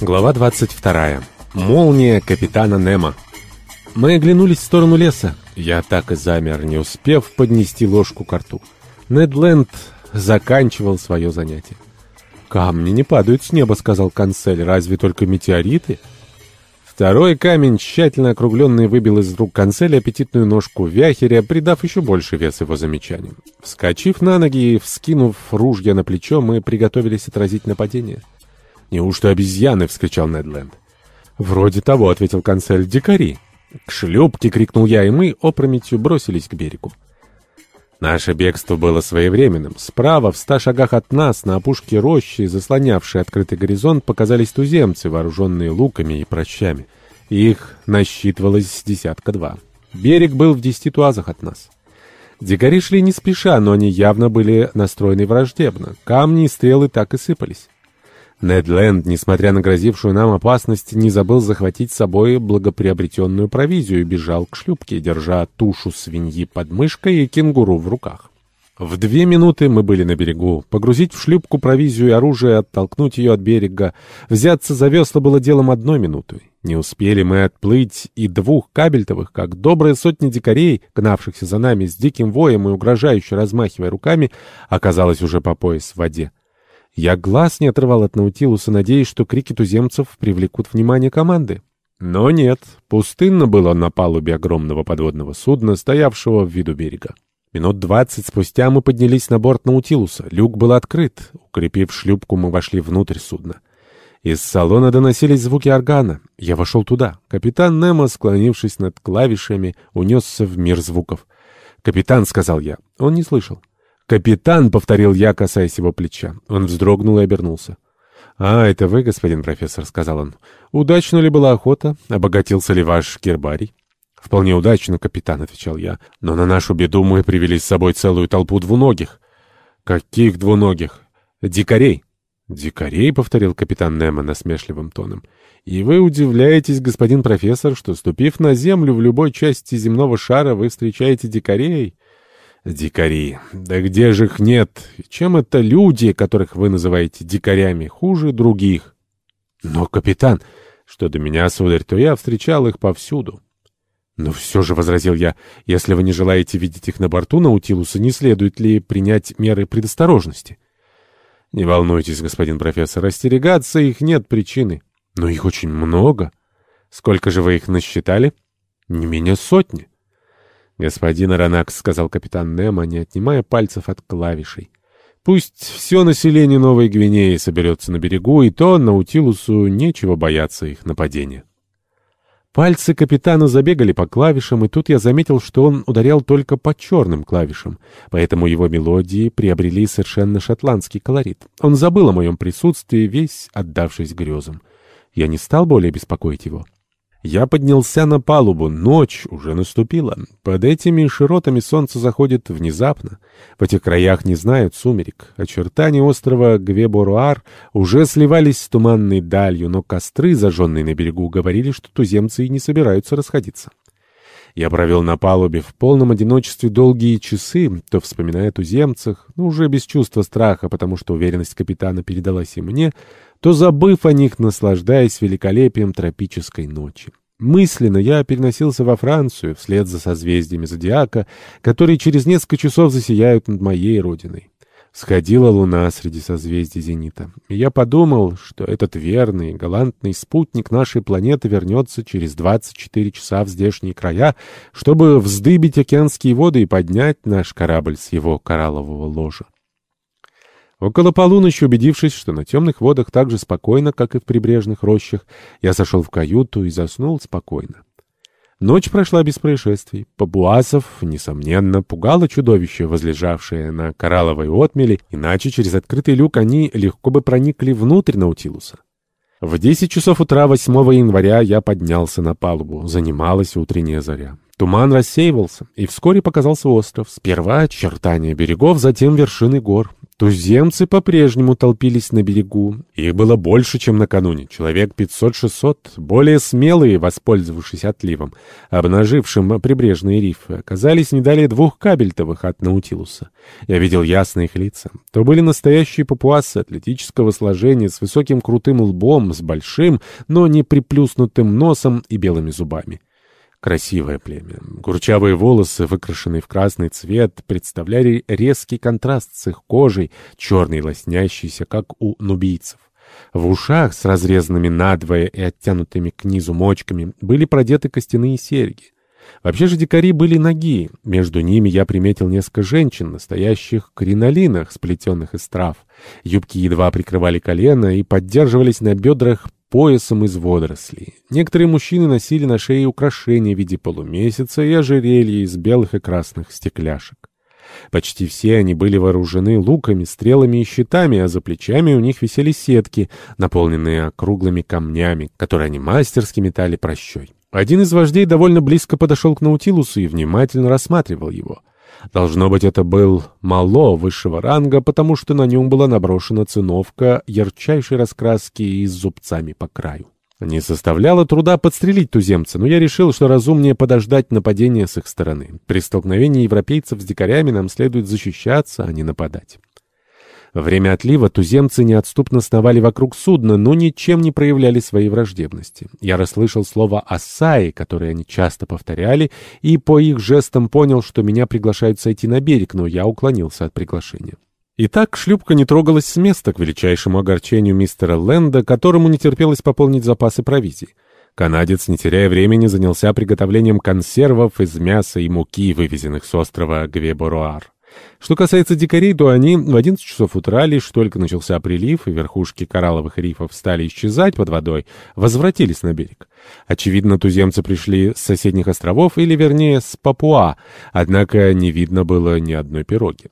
Глава 22. Молния капитана Немо. Мы оглянулись в сторону леса. Я так и замер, не успев поднести ложку к рту. Недленд заканчивал свое занятие. «Камни не падают с неба», — сказал канцель. «Разве только метеориты?» Второй камень, тщательно округленный, выбил из рук канцеля аппетитную ножку вяхеря, придав еще больше вес его замечаниям. Вскочив на ноги и вскинув ружья на плечо, мы приготовились отразить нападение. «Неужто обезьяны?» — вскричал Недленд. «Вроде того», — ответил канцель, — «дикари». «К шлюпке!» — крикнул я, и мы опрометью бросились к берегу. Наше бегство было своевременным. Справа, в ста шагах от нас, на опушке рощи, заслонявшей открытый горизонт, показались туземцы, вооруженные луками и прощами. Их насчитывалось десятка два. Берег был в десяти туазах от нас. Дикари шли не спеша, но они явно были настроены враждебно. Камни и стрелы так и сыпались. Нед Ленд, несмотря на грозившую нам опасность, не забыл захватить с собой благоприобретенную провизию и бежал к шлюпке, держа тушу свиньи под мышкой и кенгуру в руках. В две минуты мы были на берегу. Погрузить в шлюпку провизию и оружие, оттолкнуть ее от берега. Взяться за весла было делом одной минуты. Не успели мы отплыть и двух кабельтовых, как добрая сотня дикарей, гнавшихся за нами с диким воем и угрожающе размахивая руками, оказалось уже по пояс в воде. Я глаз не отрывал от Наутилуса, надеясь, что крики туземцев привлекут внимание команды. Но нет, пустынно было на палубе огромного подводного судна, стоявшего в виду берега. Минут двадцать спустя мы поднялись на борт Наутилуса. Люк был открыт. Укрепив шлюпку, мы вошли внутрь судна. Из салона доносились звуки органа. Я вошел туда. Капитан Немо, склонившись над клавишами, унесся в мир звуков. «Капитан», — сказал я. Он не слышал. «Капитан!» — повторил я, касаясь его плеча. Он вздрогнул и обернулся. «А, это вы, господин профессор», — сказал он. «Удачно ли была охота? Обогатился ли ваш гербарий?» «Вполне удачно, капитан», — отвечал я. «Но на нашу беду мы привели с собой целую толпу двуногих». «Каких двуногих?» «Дикарей». «Дикарей», — повторил капитан Немо насмешливым тоном. «И вы удивляетесь, господин профессор, что, ступив на землю в любой части земного шара, вы встречаете дикарей?» Дикари. Да где же их нет? Чем это люди, которых вы называете дикарями, хуже других? Но, капитан, что до меня, сударь, то я встречал их повсюду. Но все же, — возразил я, — если вы не желаете видеть их на борту Наутилуса, не следует ли принять меры предосторожности? Не волнуйтесь, господин профессор, остерегаться их нет причины. Но их очень много. Сколько же вы их насчитали? Не менее сотни. «Господин Аронакс», — сказал капитан Немо, не отнимая пальцев от клавишей, — «пусть все население Новой Гвинеи соберется на берегу, и то Наутилусу нечего бояться их нападения». Пальцы капитана забегали по клавишам, и тут я заметил, что он ударял только по черным клавишам, поэтому его мелодии приобрели совершенно шотландский колорит. Он забыл о моем присутствии, весь отдавшись грезам. Я не стал более беспокоить его. Я поднялся на палубу. Ночь уже наступила. Под этими широтами солнце заходит внезапно. В этих краях не знают сумерек. Очертания острова Гвеборуар уже сливались с туманной далью, но костры, зажженные на берегу, говорили, что туземцы и не собираются расходиться. Я провел на палубе в полном одиночестве долгие часы, то вспоминая о туземцах, но уже без чувства страха, потому что уверенность капитана передалась и мне, то, забыв о них, наслаждаясь великолепием тропической ночи. Мысленно я переносился во Францию, вслед за созвездиями зодиака, которые через несколько часов засияют над моей родиной. Сходила луна среди созвездий зенита, и я подумал, что этот верный, галантный спутник нашей планеты вернется через 24 часа в здешние края, чтобы вздыбить океанские воды и поднять наш корабль с его кораллового ложа. Около полуночи, убедившись, что на темных водах так же спокойно, как и в прибрежных рощах, я сошел в каюту и заснул спокойно. Ночь прошла без происшествий. Папуасов, несомненно, пугало чудовище, возлежавшее на коралловой отмели, иначе через открытый люк они легко бы проникли внутрь Наутилуса. В десять часов утра 8 января я поднялся на палубу. Занималась утренняя заря. Туман рассеивался, и вскоре показался остров. Сперва очертания берегов, затем вершины гор. Туземцы по-прежнему толпились на берегу. Их было больше, чем накануне. Человек 500-600, более смелые, воспользовавшись отливом, обнажившим прибрежные рифы, оказались не далее двух кабельтовых от Наутилуса. Я видел ясно их лица. То были настоящие папуасы атлетического сложения, с высоким крутым лбом, с большим, но не приплюснутым носом и белыми зубами. Красивое племя. Курчавые волосы, выкрашенные в красный цвет, представляли резкий контраст с их кожей, черный лоснящийся, как у нубийцев. В ушах с разрезанными надвое и оттянутыми к низу мочками были продеты костяные серьги. Вообще же дикари были ноги. Между ними я приметил несколько женщин, настоящих кринолинах, сплетенных из трав. Юбки едва прикрывали колено и поддерживались на бедрах поясом из водорослей. Некоторые мужчины носили на шее украшения в виде полумесяца и ожерелья из белых и красных стекляшек. Почти все они были вооружены луками, стрелами и щитами, а за плечами у них висели сетки, наполненные округлыми камнями, которые они мастерски метали прощой. Один из вождей довольно близко подошел к Наутилусу и внимательно рассматривал его. Должно быть, это был мало высшего ранга, потому что на нем была наброшена циновка ярчайшей раскраски и с зубцами по краю. Не составляло труда подстрелить туземца, но я решил, что разумнее подождать нападения с их стороны. При столкновении европейцев с дикарями нам следует защищаться, а не нападать. Время отлива туземцы неотступно сновали вокруг судна, но ничем не проявляли своей враждебности. Я расслышал слово «асаи», которое они часто повторяли, и по их жестам понял, что меня приглашают сойти на берег, но я уклонился от приглашения. Итак, шлюпка не трогалась с места к величайшему огорчению мистера Лэнда, которому не терпелось пополнить запасы провизии. Канадец, не теряя времени, занялся приготовлением консервов из мяса и муки, вывезенных с острова Гвеборуар. Что касается дикарей, то они в 11 часов утра, лишь только начался прилив, и верхушки коралловых рифов стали исчезать под водой, возвратились на берег. Очевидно, туземцы пришли с соседних островов, или, вернее, с Папуа, однако не видно было ни одной пироги.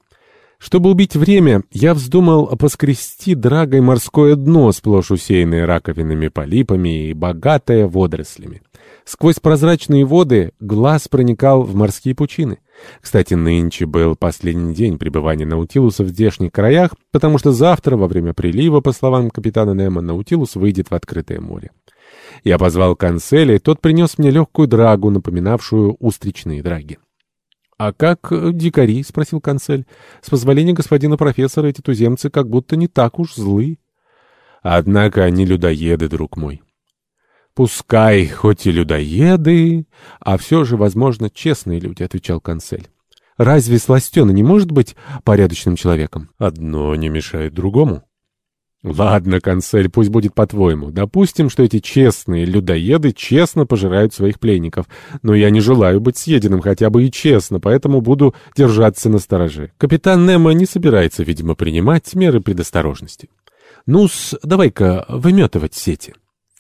Чтобы убить время, я вздумал поскрести драгой морское дно, сплошь усеянное раковинами, полипами и богатое водорослями. Сквозь прозрачные воды глаз проникал в морские пучины. Кстати, нынче был последний день пребывания Наутилуса в здешних краях, потому что завтра, во время прилива, по словам капитана Немо, Наутилус выйдет в открытое море. Я позвал канцеля, и тот принес мне легкую драгу, напоминавшую устричные драги. «А как дикари?» — спросил канцель. «С позволения господина профессора, эти туземцы как будто не так уж злы». «Однако они людоеды, друг мой». «Пускай, хоть и людоеды, а все же, возможно, честные люди», — отвечал канцель. «Разве Сластена не может быть порядочным человеком?» «Одно не мешает другому». «Ладно, канцель, пусть будет по-твоему. Допустим, что эти честные людоеды честно пожирают своих пленников. Но я не желаю быть съеденным хотя бы и честно, поэтому буду держаться на стороже. Капитан Немо не собирается, видимо, принимать меры предосторожности. Ну-с, давай-ка выметывать сети».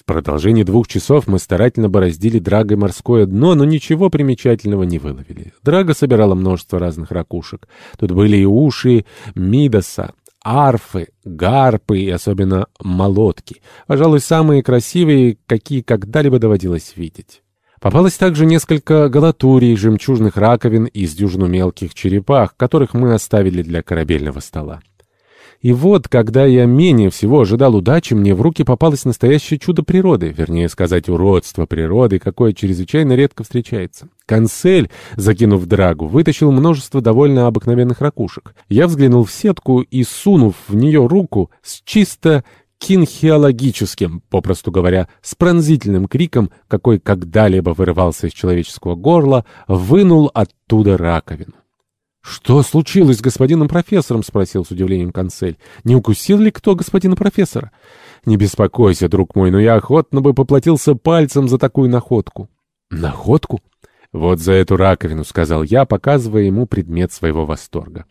Продолжении двух часов мы старательно бороздили драгой морское дно, но ничего примечательного не выловили. Драга собирала множество разных ракушек. Тут были и уши Мидаса, арфы, гарпы и особенно молотки. Пожалуй, самые красивые, какие когда-либо доводилось видеть. Попалось также несколько галатурий, жемчужных раковин и с дюжину мелких черепах, которых мы оставили для корабельного стола. И вот, когда я менее всего ожидал удачи, мне в руки попалось настоящее чудо природы, вернее сказать, уродство природы, какое чрезвычайно редко встречается. Консель, закинув драгу, вытащил множество довольно обыкновенных ракушек. Я взглянул в сетку и, сунув в нее руку, с чисто кинхеологическим, попросту говоря, с пронзительным криком, какой когда-либо вырывался из человеческого горла, вынул оттуда раковину. «Что случилось с господином профессором?» — спросил с удивлением консель. «Не укусил ли кто господина профессора?» «Не беспокойся, друг мой, но я охотно бы поплатился пальцем за такую находку». «Находку?» «Вот за эту раковину», — сказал я, показывая ему предмет своего восторга.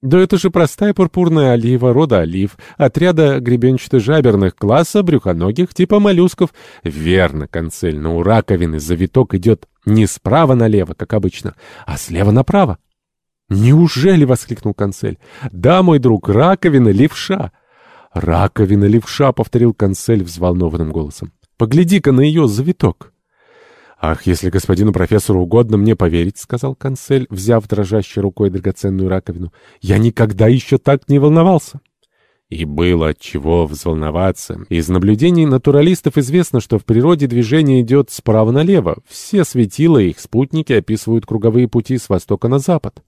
«Да это же простая пурпурная олива, рода олив, отряда гребенчато-жаберных класса брюхоногих типа моллюсков». «Верно, консель, но у раковины завиток идет не справа налево, как обычно, а слева направо». «Неужели?» — воскликнул канцель. «Да, мой друг, раковина левша!» «Раковина левша!» — повторил канцель взволнованным голосом. «Погляди-ка на ее завиток!» «Ах, если господину профессору угодно мне поверить», — сказал канцель, взяв дрожащей рукой драгоценную раковину, — «я никогда еще так не волновался». И было от чего взволноваться. Из наблюдений натуралистов известно, что в природе движение идет справа налево. Все светила и их спутники описывают круговые пути с востока на запад.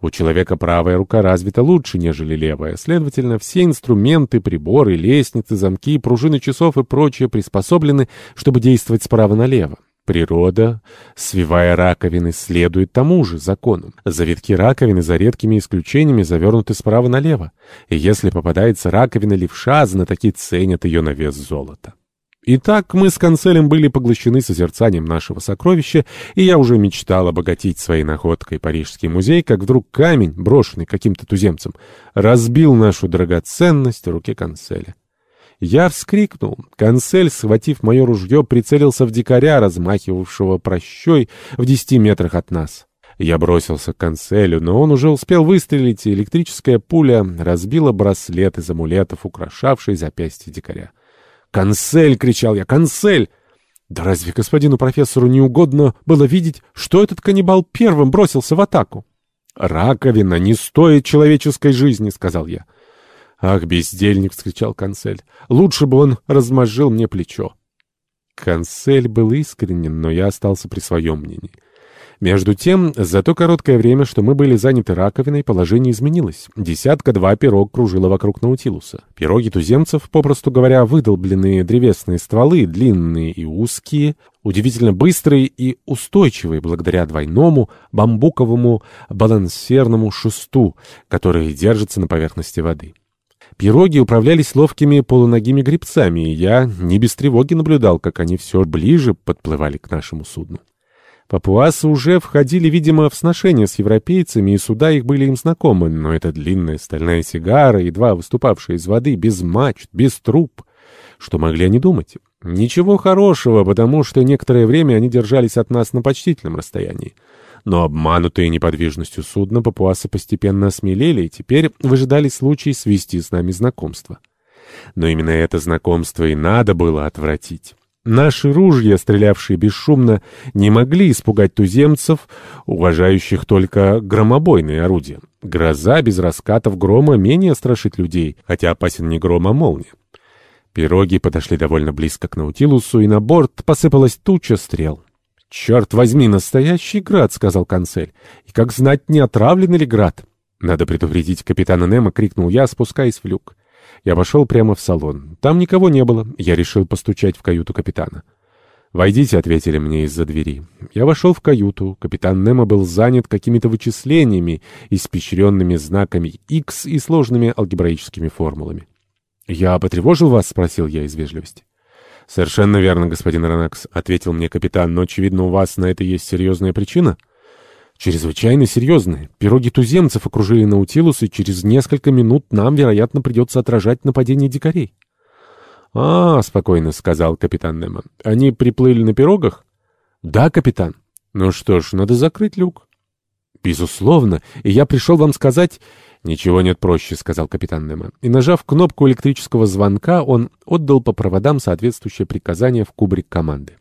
У человека правая рука развита лучше, нежели левая. Следовательно, все инструменты, приборы, лестницы, замки, пружины часов и прочее приспособлены, чтобы действовать справа налево. Природа, свивая раковины, следует тому же закону. Завитки раковины, за редкими исключениями, завернуты справа налево. И если попадается раковина левша, знатоки ценят ее на вес золота. Итак, мы с канцелем были поглощены созерцанием нашего сокровища, и я уже мечтал обогатить своей находкой Парижский музей, как вдруг камень, брошенный каким-то туземцем, разбил нашу драгоценность в руке канцеля. Я вскрикнул. Канцель, схватив мое ружье, прицелился в дикаря, размахивавшего прощой в десяти метрах от нас. Я бросился к канцелю, но он уже успел выстрелить, и электрическая пуля разбила браслет из амулетов, украшавший запястье дикаря. «Канцель!» — кричал я. «Канцель!» Да разве господину профессору не угодно было видеть, что этот каннибал первым бросился в атаку? «Раковина не стоит человеческой жизни», — сказал я. «Ах, бездельник!» — вскричал канцель. «Лучше бы он размозжил мне плечо». Канцель был искренен, но я остался при своем мнении. Между тем, за то короткое время, что мы были заняты раковиной, положение изменилось. Десятка-два пирог кружила вокруг Наутилуса. Пироги туземцев, попросту говоря, выдолбленные древесные стволы, длинные и узкие, удивительно быстрые и устойчивые благодаря двойному бамбуковому балансерному шесту, который держится на поверхности воды. Пироги управлялись ловкими полуногими гребцами, и я не без тревоги наблюдал, как они все ближе подплывали к нашему судну. Папуасы уже входили, видимо, в сношение с европейцами, и суда их были им знакомы, но эта длинная стальная сигара, едва выступавшая из воды, без мачт, без труб. Что могли они думать? Ничего хорошего, потому что некоторое время они держались от нас на почтительном расстоянии. Но обманутые неподвижностью судна, папуасы постепенно осмелели и теперь выжидали случай свести с нами знакомство. Но именно это знакомство и надо было отвратить. Наши ружья, стрелявшие бесшумно, не могли испугать туземцев, уважающих только громобойные орудия. Гроза без раскатов грома менее страшит людей, хотя опасен не гром, а молния. Пироги подошли довольно близко к Наутилусу, и на борт посыпалась туча стрел. «Черт возьми, настоящий град!» — сказал канцель. «И как знать, не отравлен ли град?» «Надо предупредить капитана Немо!» — крикнул я, спускаясь в люк. Я вошел прямо в салон. Там никого не было. Я решил постучать в каюту капитана. «Войдите», — ответили мне из-за двери. Я вошел в каюту. Капитан Немо был занят какими-то вычислениями, испещренными знаками X и сложными алгебраическими формулами. «Я потревожил вас?» — спросил я из вежливости. «Совершенно верно, господин Ранакс», — ответил мне капитан, «но, очевидно, у вас на это есть серьезная причина». «Чрезвычайно серьезная. Пироги туземцев окружили Наутилус, и через несколько минут нам, вероятно, придется отражать нападение дикарей». «А, — спокойно сказал капитан Немо, — они приплыли на пирогах?» «Да, капитан». «Ну что ж, надо закрыть люк». «Безусловно, и я пришел вам сказать...» «Ничего нет проще», — сказал капитан Немо. И, нажав кнопку электрического звонка, он отдал по проводам соответствующее приказание в кубрик команды.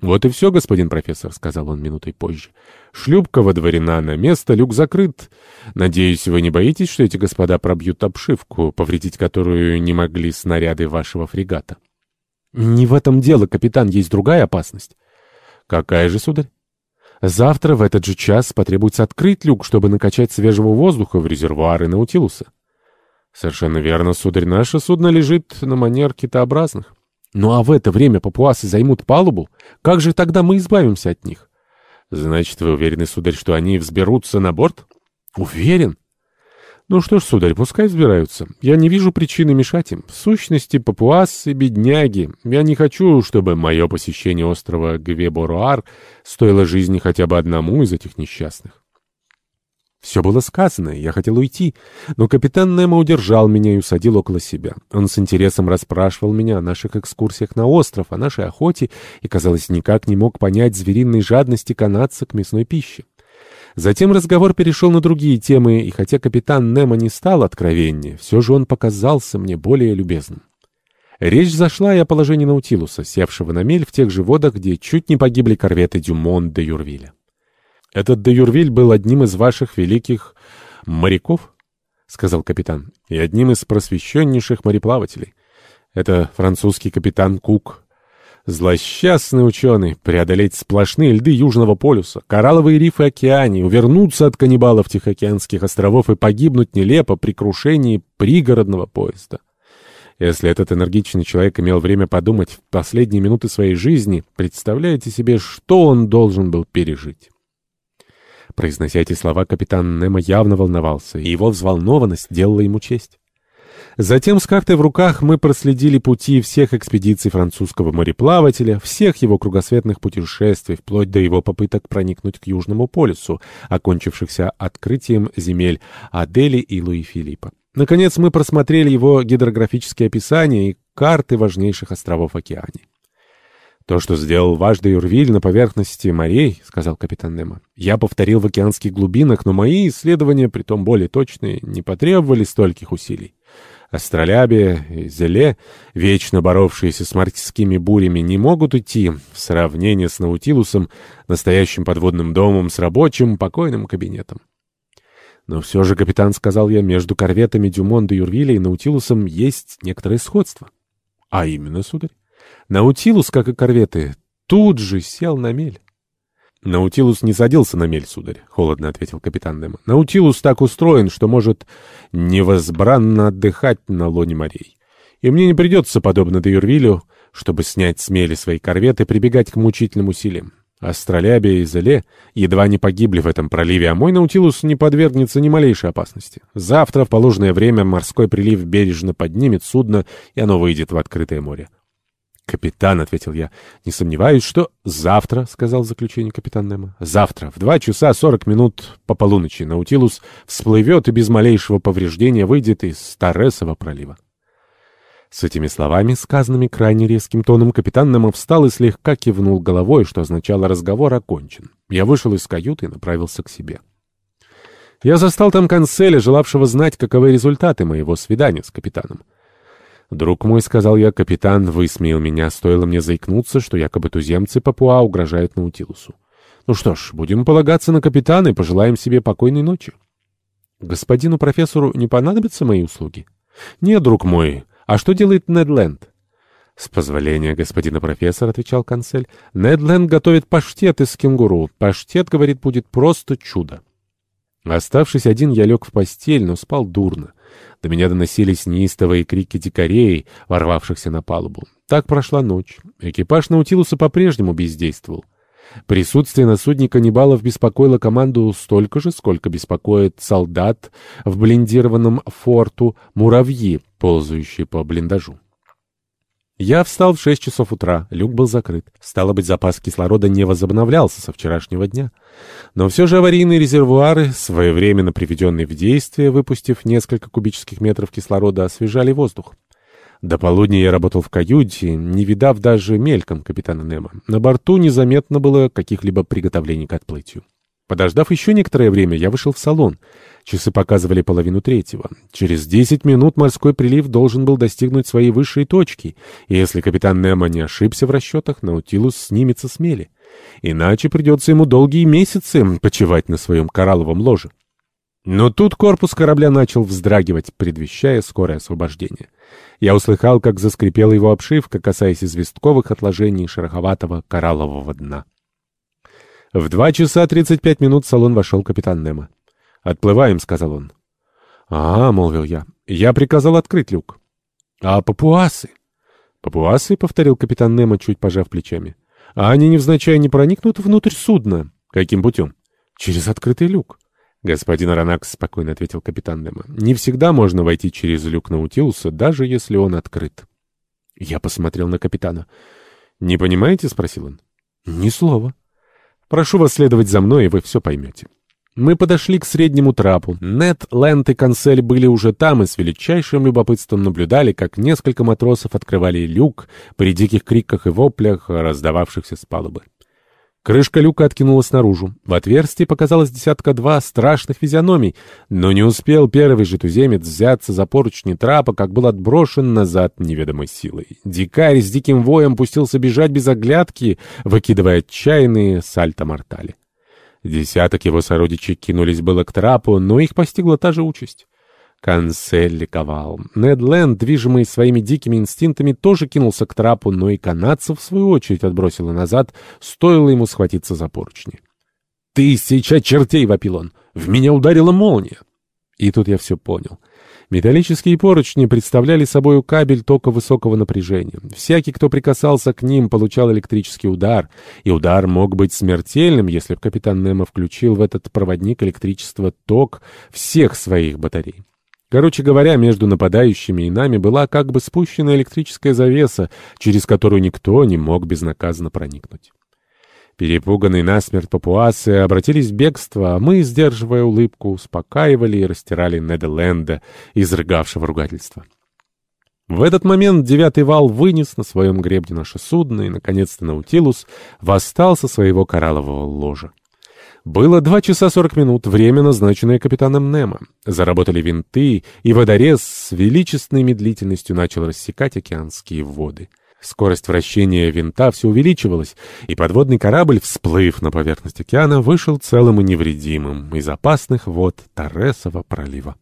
«Вот и все, господин профессор», — сказал он минутой позже. «Шлюпка водворена на место, люк закрыт. Надеюсь, вы не боитесь, что эти господа пробьют обшивку, повредить которую не могли снаряды вашего фрегата?» «Не в этом дело, капитан, есть другая опасность». «Какая же, сударь?» Завтра в этот же час потребуется открыть люк, чтобы накачать свежего воздуха в резервуары Наутилуса. Совершенно верно, сударь, наше судно лежит на манер китообразных. Ну а в это время папуасы займут палубу? Как же тогда мы избавимся от них? Значит, вы уверены, сударь, что они взберутся на борт? Уверен. Ну что ж, сударь, пускай взбираются. Я не вижу причины мешать им. В сущности, папуасы — бедняги. Я не хочу, чтобы мое посещение острова Гвеборуар стоило жизни хотя бы одному из этих несчастных. Все было сказано, и я хотел уйти, но капитан Немо удержал меня и усадил около себя. Он с интересом расспрашивал меня о наших экскурсиях на остров, о нашей охоте, и, казалось, никак не мог понять звериной жадности канадца к мясной пище. Затем разговор перешел на другие темы, и хотя капитан Немо не стал откровеннее, все же он показался мне более любезным. Речь зашла и о положении Наутилуса, севшего на мель в тех же водах, где чуть не погибли корветы Дюмон де Юрвиля. «Этот де Юрвиль был одним из ваших великих моряков?» — сказал капитан. «И одним из просвещеннейших мореплавателей. Это французский капитан Кук. Злосчастный ученый, преодолеть сплошные льды Южного полюса, коралловые рифы океании, увернуться от каннибалов Тихоокеанских островов и погибнуть нелепо при крушении пригородного поезда. Если этот энергичный человек имел время подумать в последние минуты своей жизни, представляете себе, что он должен был пережить? Произнося эти слова, капитан Немо явно волновался, и его взволнованность делала ему честь. Затем с картой в руках мы проследили пути всех экспедиций французского мореплавателя, всех его кругосветных путешествий, вплоть до его попыток проникнуть к Южному полюсу, окончившихся открытием земель Адели и Луи Филиппа. Наконец мы просмотрели его гидрографические описания и карты важнейших островов океании. «То, что сделал ваш Юрвиль на поверхности морей, — сказал капитан Немо, — я повторил в океанских глубинах, но мои исследования, притом более точные, не потребовали стольких усилий. Астролябия и Зеле, вечно боровшиеся с морскими бурями, не могут идти в сравнение с Наутилусом, настоящим подводным домом с рабочим покойным кабинетом. Но все же, капитан, — сказал я, — между корветами Дюмон де Юрвиля и Наутилусом есть некоторое сходство. — А именно, сударь? Наутилус, как и корветы, тут же сел на мель. «Наутилус не садился на мель, сударь», — холодно ответил капитан Немо. «Наутилус так устроен, что может невозбранно отдыхать на лоне морей. И мне не придется, подобно Деюрвилю, чтобы снять с мели свои корветы, прибегать к мучительным усилиям. Астролябия и Зеле едва не погибли в этом проливе, а мой Наутилус не подвергнется ни малейшей опасности. Завтра в положенное время морской прилив бережно поднимет судно, и оно выйдет в открытое море. «Капитан», — ответил я, — «не сомневаюсь, что...» «Завтра», — сказал в заключение капитан Немо, — «завтра, в два часа сорок минут по полуночи, Наутилус всплывет и без малейшего повреждения выйдет из Торресова пролива». С этими словами, сказанными крайне резким тоном, капитан Немо встал и слегка кивнул головой, что означало «разговор окончен». Я вышел из каюты и направился к себе. Я застал там канцеля, желавшего знать, каковы результаты моего свидания с капитаном. «Друг мой», — сказал я, — «капитан высмеял меня, стоило мне заикнуться, что якобы туземцы Папуа угрожают Наутилусу. Ну что ж, будем полагаться на капитана и пожелаем себе покойной ночи». «Господину профессору не понадобятся мои услуги?» «Нет, друг мой. А что делает Недленд?» «С позволения господина профессора», — отвечал канцель, — «Недленд готовит паштет из кенгуру. Паштет, говорит, будет просто чудо». Оставшись один, я лег в постель, но спал дурно. До меня доносились неистовые крики дикарей, ворвавшихся на палубу. Так прошла ночь. Экипаж Наутилуса по-прежнему бездействовал. Присутствие на судне каннибалов беспокоило команду столько же, сколько беспокоит солдат в блиндированном форту муравьи, ползающие по блиндажу. Я встал в шесть часов утра, люк был закрыт. Стало быть, запас кислорода не возобновлялся со вчерашнего дня. Но все же аварийные резервуары, своевременно приведенные в действие, выпустив несколько кубических метров кислорода, освежали воздух. До полудня я работал в каюте, не видав даже мельком капитана Немо. На борту незаметно было каких-либо приготовлений к отплытию. Подождав еще некоторое время, я вышел в салон. Часы показывали половину третьего. Через десять минут морской прилив должен был достигнуть своей высшей точки, и если капитан Немо не ошибся в расчетах, Наутилус снимется с мели. Иначе придется ему долгие месяцы почивать на своем коралловом ложе. Но тут корпус корабля начал вздрагивать, предвещая скорое освобождение. Я услыхал, как заскрипела его обшивка, касаясь известковых отложений шероховатого кораллового дна. В два часа тридцать пять минут в салон вошел капитан Немо. «Отплываем», — сказал он. «А, — молвил я, — я приказал открыть люк». «А папуасы?» «Папуасы?» — повторил капитан Немо, чуть пожав плечами. «А они невзначай не проникнут внутрь судна?» «Каким путем?» «Через открытый люк». «Господин Аронакс», — спокойно ответил капитан Немо, — «не всегда можно войти через люк Наутилуса, даже если он открыт». Я посмотрел на капитана. «Не понимаете?» — спросил он. «Ни слова». Прошу вас следовать за мной, и вы все поймете. Мы подошли к среднему трапу. Нет, Лэнд и Консель были уже там и с величайшим любопытством наблюдали, как несколько матросов открывали люк при диких криках и воплях, раздававшихся с палубы. Крышка люка откинулась наружу. В отверстии показалось десятка-два страшных физиономий, но не успел первый же туземец взяться за поручни трапа, как был отброшен назад неведомой силой. Дикарь с диким воем пустился бежать без оглядки, выкидывая отчаянные сальто-мортали. Десяток его сородичей кинулись было к трапу, но их постигла та же участь. Канцель ликовал. Нед Ленд, движимый своими дикими инстинктами, тоже кинулся к трапу, но и канадцев, в свою очередь, отбросило назад, стоило ему схватиться за поручни. «Тысяча чертей!» — вопил он. «В меня ударила молния!» И тут я все понял. Металлические поручни представляли собой кабель тока высокого напряжения. Всякий, кто прикасался к ним, получал электрический удар, и удар мог быть смертельным, если бы капитан Немо включил в этот проводник электричество ток всех своих батарей. Короче говоря, между нападающими и нами была как бы спущена электрическая завеса, через которую никто не мог безнаказанно проникнуть. Перепуганные насмерть папуасы обратились в бегство, а мы, сдерживая улыбку, успокаивали и растирали Неделенда, изрыгавшего ругательство. В этот момент девятый вал вынес на своем гребне наше судно, и, наконец-то, Наутилус восстал со своего кораллового ложа. Было два часа сорок минут, время, назначенное капитаном Немо. Заработали винты, и водорез с величественной медлительностью начал рассекать океанские воды. Скорость вращения винта все увеличивалась, и подводный корабль, всплыв на поверхность океана, вышел целым и невредимым из опасных вод Торресова пролива.